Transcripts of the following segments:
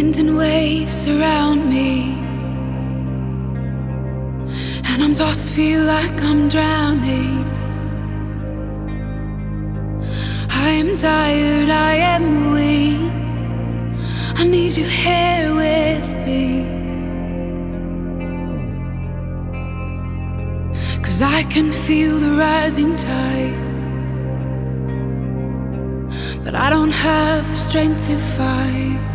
Wind and waves surround me, and I'm tossed, feel like I'm drowning. I am tired, I am weak. I need you here with me. Cause I can feel the rising tide. But I don't have the strength to fight.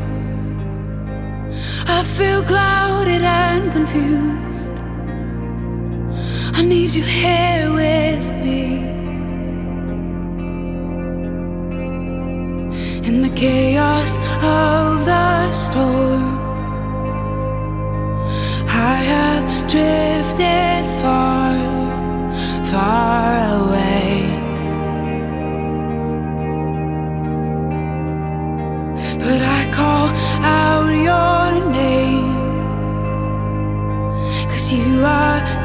I feel clouded and confused. I need you here with me. In the chaos of the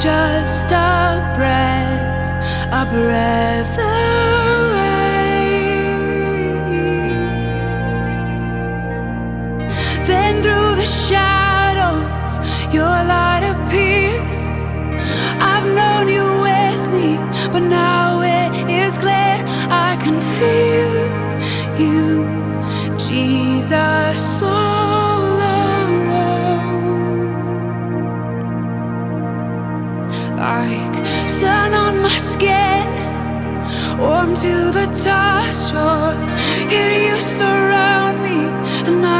just a breath, a breath Like sun on my skin, warm to the touch, oh, or here you surround me, and I